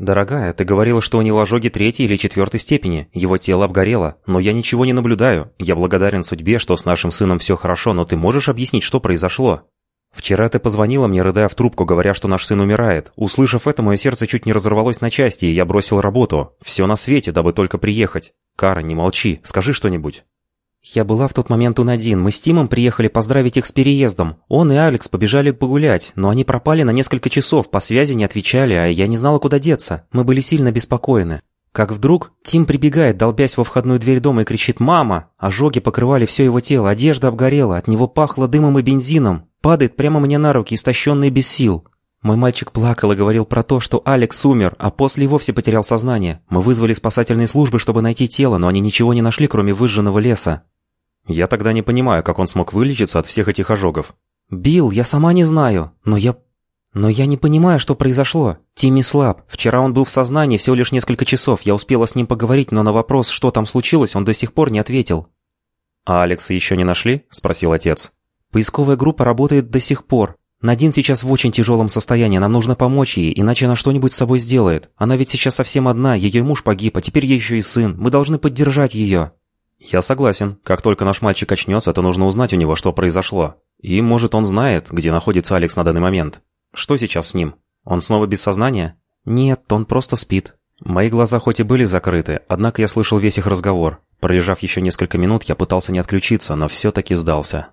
«Дорогая, ты говорила, что у него ожоги третьей или четвертой степени. Его тело обгорело. Но я ничего не наблюдаю. Я благодарен судьбе, что с нашим сыном все хорошо, но ты можешь объяснить, что произошло?» «Вчера ты позвонила мне, рыдая в трубку, говоря, что наш сын умирает. Услышав это, мое сердце чуть не разорвалось на части, и я бросил работу. Все на свете, дабы только приехать. Кара, не молчи, скажи что-нибудь». «Я была в тот момент у Надин. Мы с Тимом приехали поздравить их с переездом. Он и Алекс побежали погулять, но они пропали на несколько часов, по связи не отвечали, а я не знала, куда деться. Мы были сильно беспокоены. Как вдруг Тим прибегает, долбясь во входную дверь дома и кричит «Мама!». Ожоги покрывали все его тело, одежда обгорела, от него пахло дымом и бензином. Падает прямо мне на руки, истощенный без сил. Мой мальчик плакал и говорил про то, что Алекс умер, а после вовсе потерял сознание. Мы вызвали спасательные службы, чтобы найти тело, но они ничего не нашли, кроме выжженного леса. Я тогда не понимаю, как он смог вылечиться от всех этих ожогов. «Билл, я сама не знаю, но я... Но я не понимаю, что произошло. Тимми слаб. Вчера он был в сознании всего лишь несколько часов. Я успела с ним поговорить, но на вопрос, что там случилось, он до сих пор не ответил». «А Алекса еще не нашли?» – спросил отец. «Поисковая группа работает до сих пор. Надин сейчас в очень тяжелом состоянии, нам нужно помочь ей, иначе она что-нибудь с собой сделает. Она ведь сейчас совсем одна, ее муж погиб, а теперь ей еще и сын. Мы должны поддержать ее». «Я согласен. Как только наш мальчик очнется, то нужно узнать у него, что произошло. И, может, он знает, где находится Алекс на данный момент. Что сейчас с ним? Он снова без сознания?» «Нет, он просто спит». Мои глаза хоть и были закрыты, однако я слышал весь их разговор. Пролежав еще несколько минут, я пытался не отключиться, но все-таки сдался.